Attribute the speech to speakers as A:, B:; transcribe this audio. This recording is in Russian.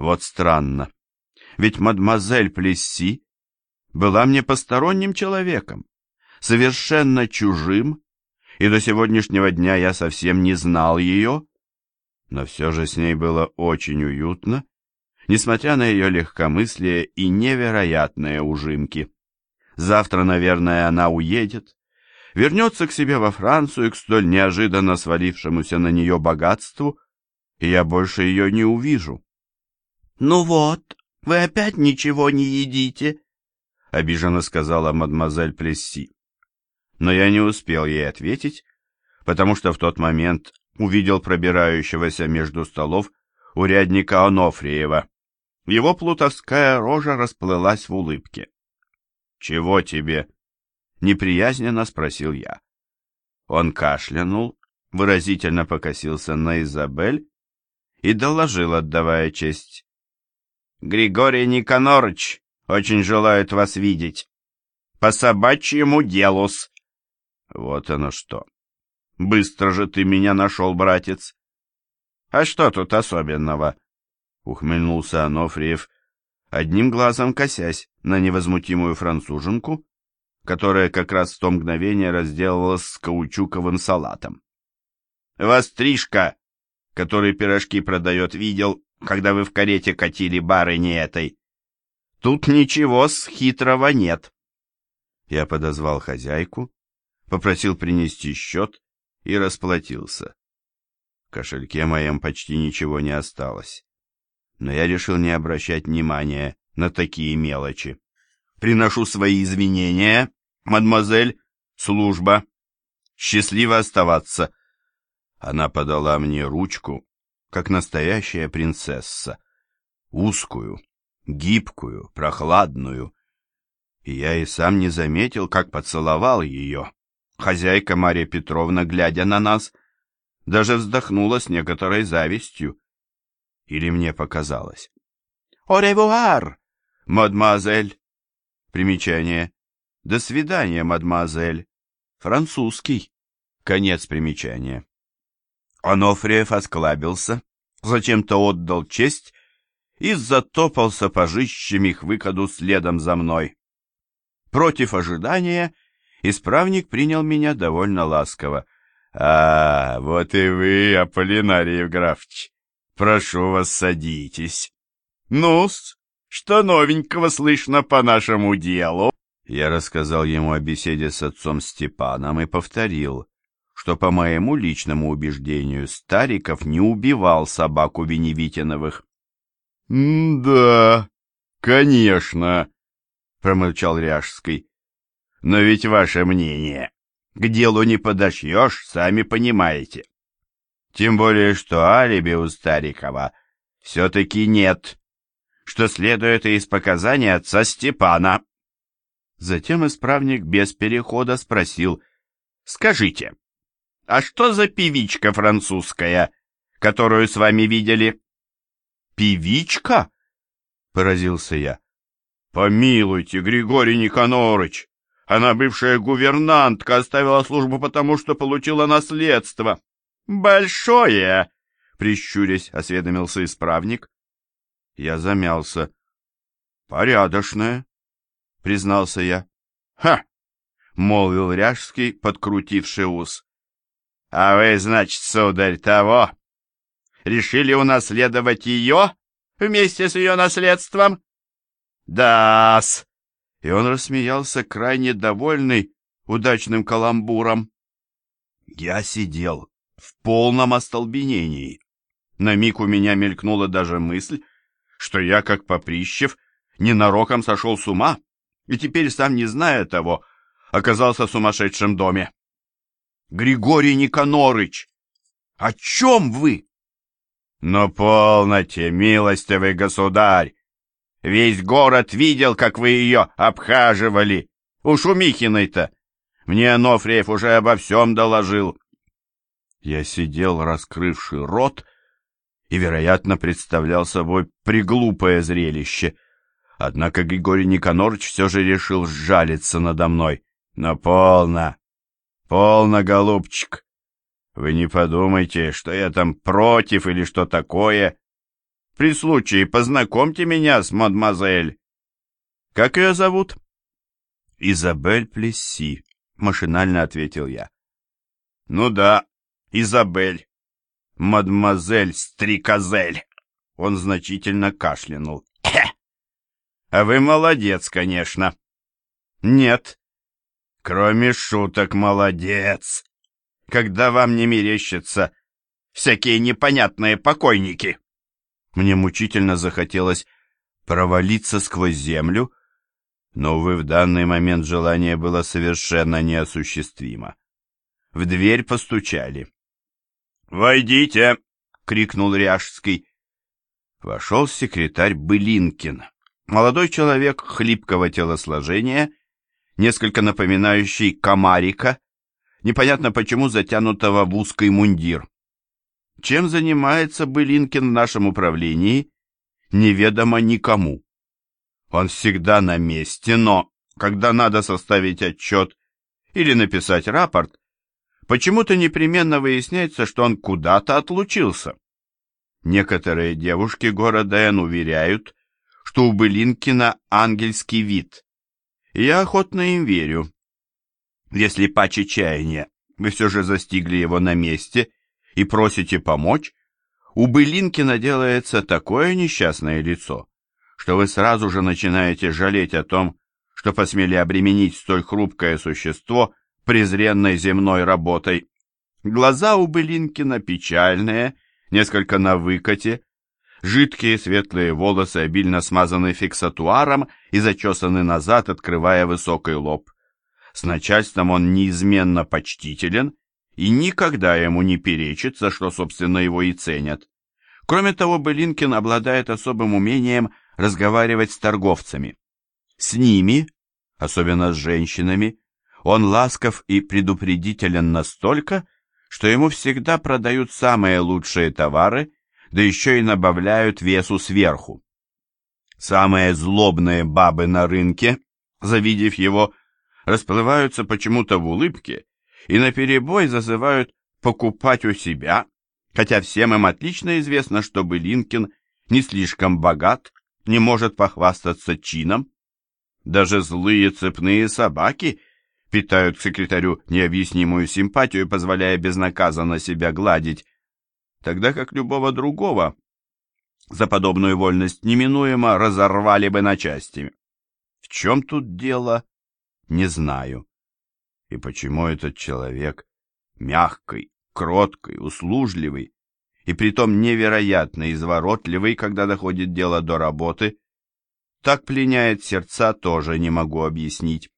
A: Вот странно. Ведь мадемуазель Плесси была мне посторонним человеком, совершенно чужим, и до сегодняшнего дня я совсем не знал ее, но все же с ней было очень уютно, несмотря на ее легкомыслие и невероятные ужимки. Завтра, наверное, она уедет, вернется к себе во Францию к столь неожиданно свалившемуся на нее богатству, и я больше ее не увижу.
B: — Ну вот, вы опять ничего не едите, — обиженно сказала мадемуазель Плесси.
A: Но я не успел ей ответить, потому что в тот момент увидел пробирающегося между столов урядника Онофриева. Его плутовская рожа расплылась в улыбке. «Чего тебе?» — неприязненно спросил я. Он кашлянул, выразительно покосился на Изабель и доложил, отдавая честь. «Григорий Никонорыч очень желает вас видеть. По собачьему делу-с». «Вот оно что. Быстро же ты меня нашел, братец». «А что тут особенного?» — ухмыльнулся Анофриев, одним глазом косясь на невозмутимую француженку, которая как раз в то мгновение разделалась с каучуковым салатом. «Востришка, который пирожки продает, видел, когда вы в карете катили барыни этой. Тут ничего с хитрого нет». Я подозвал хозяйку, попросил принести счет и расплатился. В кошельке моем почти ничего не осталось но я решил не обращать внимания на такие мелочи. Приношу свои извинения, мадемуазель, служба. Счастливо оставаться. Она подала мне ручку, как настоящая принцесса. Узкую, гибкую, прохладную. И я и сам не заметил, как поцеловал ее. Хозяйка Мария Петровна, глядя на нас, даже вздохнула с некоторой завистью. Или мне показалось? «О ревуар, мадемуазель!» Примечание. «До свидания, мадемуазель!» Французский. Конец примечания. Анофриев осклабился, зачем-то отдал честь и затопал сапожищами к выходу следом за мной. Против ожидания исправник принял меня довольно ласково. «А, вот и вы, Аполлинарий Евграфович! Прошу вас, садитесь. Ну-с, что новенького слышно по нашему делу? Я рассказал ему о беседе с отцом Степаном и повторил, что по моему личному убеждению Стариков не убивал собаку Веневитиновых. «Да, конечно», — промолчал Ряжский. «Но ведь ваше мнение. К делу не подошьешь, сами понимаете. Тем более, что алиби у Старикова все-таки нет, что следует из показаний отца Степана. Затем исправник без перехода спросил, «Скажите, а что за певичка французская, которую с вами видели?» «Певичка?» — поразился я. «Помилуйте, Григорий Никонорыч, она бывшая гувернантка, оставила службу потому, что получила наследство. «Большое!» — прищурясь, осведомился исправник. Я замялся. «Порядочное», — признался я. «Ха!» — молвил Ряжский, подкрутивший ус. «А вы, значит, сударь, того? Решили унаследовать ее вместе с ее наследством?» «Да-с!» И он рассмеялся, крайне довольный удачным каламбуром. Я сидел, в полном остолбенении. На миг у меня мелькнула даже мысль, что я, как Поприщев, ненароком сошел с ума, и теперь, сам не зная того, оказался в сумасшедшем доме. Григорий Никонорыч, о чем вы? Но полноте, милостивый государь! Весь город видел, как вы ее обхаживали. У Шумихиной-то. Мне Анофриев уже обо всем доложил. Я сидел, раскрывший рот, и, вероятно, представлял собой приглупое зрелище. Однако Григорий Никонорович все же решил сжалиться надо мной. Но полно, полно, голубчик. Вы не подумайте, что я там против или что такое. При случае познакомьте меня с мадемуазель. Как ее зовут?
B: Изабель Плесси, машинально ответил я.
A: Ну да, Изабель. Мадемуазель Стрикозель. Он значительно кашлянул. А вы молодец, конечно.
B: Нет.
A: Кроме шуток, молодец. Когда вам не мерещатся всякие непонятные покойники.
B: Мне мучительно захотелось провалиться сквозь землю, но, увы, в данный момент желание было совершенно неосуществимо. В дверь постучали.
A: «Войдите!» — крикнул Ряжский.
B: Вошел секретарь Былинкин, молодой человек хлипкого телосложения, несколько напоминающий комарика, непонятно почему затянутого в узкий мундир. Чем занимается Былинкин в нашем управлении, неведомо никому. Он всегда на месте, но, когда надо составить отчет или написать рапорт, почему-то непременно выясняется, что он куда-то отлучился. Некоторые девушки города Н уверяют, что у Былинкина ангельский вид. И я охотно им верю. Если по чаяния вы все же застигли его на месте и просите помочь, у Былинкина делается такое несчастное лицо, что вы сразу же начинаете жалеть о том, что посмели обременить столь хрупкое существо презренной земной работой. Глаза у Былинкина печальные, несколько на выкате, жидкие светлые волосы обильно смазаны фиксатуаром и зачесаны назад, открывая высокий лоб. С начальством он неизменно почтителен и никогда ему не перечит, за что, собственно, его и ценят. Кроме того, Белинкин обладает особым умением разговаривать с торговцами. С ними, особенно с женщинами, он ласков и предупредителен настолько, что ему всегда продают самые лучшие товары, да еще и набавляют весу сверху. Самые злобные бабы на рынке, завидев его, расплываются почему-то в улыбке и наперебой зазывают покупать у себя, хотя всем им отлично известно, что Былинкин не слишком богат, не может похвастаться чином. Даже злые цепные собаки питают к секретарю необъяснимую симпатию, позволяя безнаказанно себя гладить, тогда как любого другого за подобную вольность неминуемо разорвали бы на части. В чем тут дело, не знаю. И почему этот человек, мягкий, кроткий, услужливый, и притом невероятно изворотливый, когда доходит дело до работы, так пленяет сердца, тоже не могу объяснить.